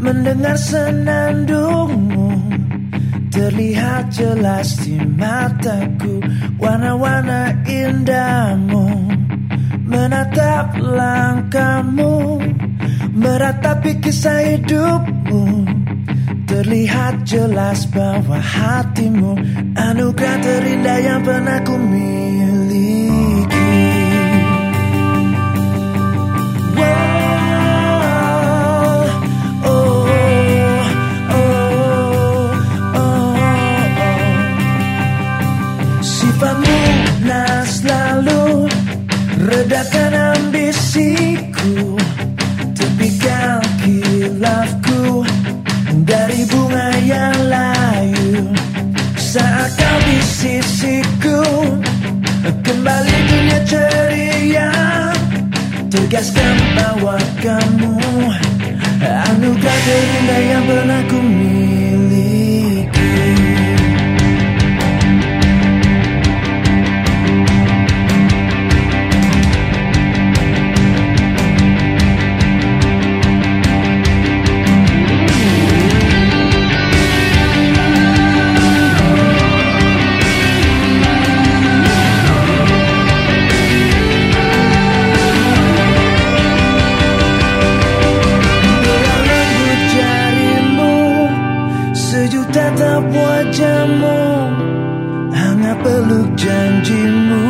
Mendengar senandungmu. Terlihat jelas di mataku Warna-warna indahmu. Menatap langkahmu Meratapi kisah hidupmu. Terlihat jelas bahwa hatimu Anugerah terindah yang pernah ku miliki Redakan ambisiku Tepikan kilafku Dari bunga yang layu. Saat kau di sisiku Kembali dunia ceria. Tegaskan bahwa kamu Anugerah terindah yang pernah ku miliki Tak wajahmu Hangat peluk janjimu